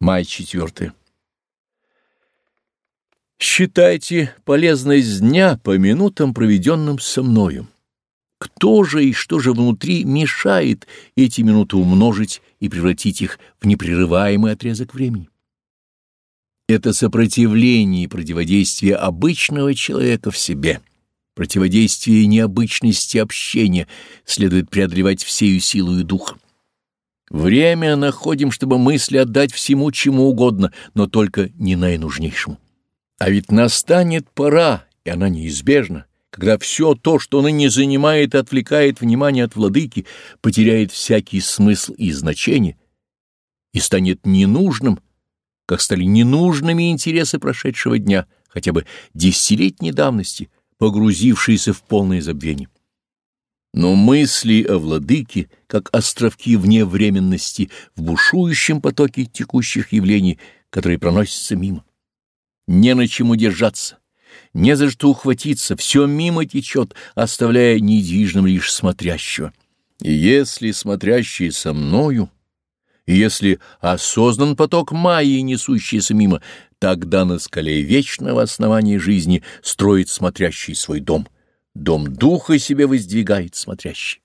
Май 4. Считайте полезность дня по минутам, проведенным со мною. Кто же и что же внутри мешает эти минуты умножить и превратить их в непрерываемый отрезок времени? Это сопротивление и противодействие обычного человека в себе, противодействие необычности общения следует преодолевать всею силою духа. Время находим, чтобы мысли отдать всему, чему угодно, но только не наинужнейшему. А ведь настанет пора, и она неизбежна, когда все то, что ныне занимает и отвлекает внимание от владыки, потеряет всякий смысл и значение и станет ненужным, как стали ненужными интересы прошедшего дня, хотя бы десятилетней давности, погрузившиеся в полное забвение. Но мысли о владыке, как островки вне временности, в бушующем потоке текущих явлений, которые проносятся мимо. Не на чем удержаться, не за что ухватиться, все мимо течет, оставляя недвижным лишь смотрящего. И если смотрящий со мною, и если осознан поток майи, несущийся мимо, тогда на скале вечного основания жизни строит смотрящий свой дом — Дом духа себе воздвигает смотрящий.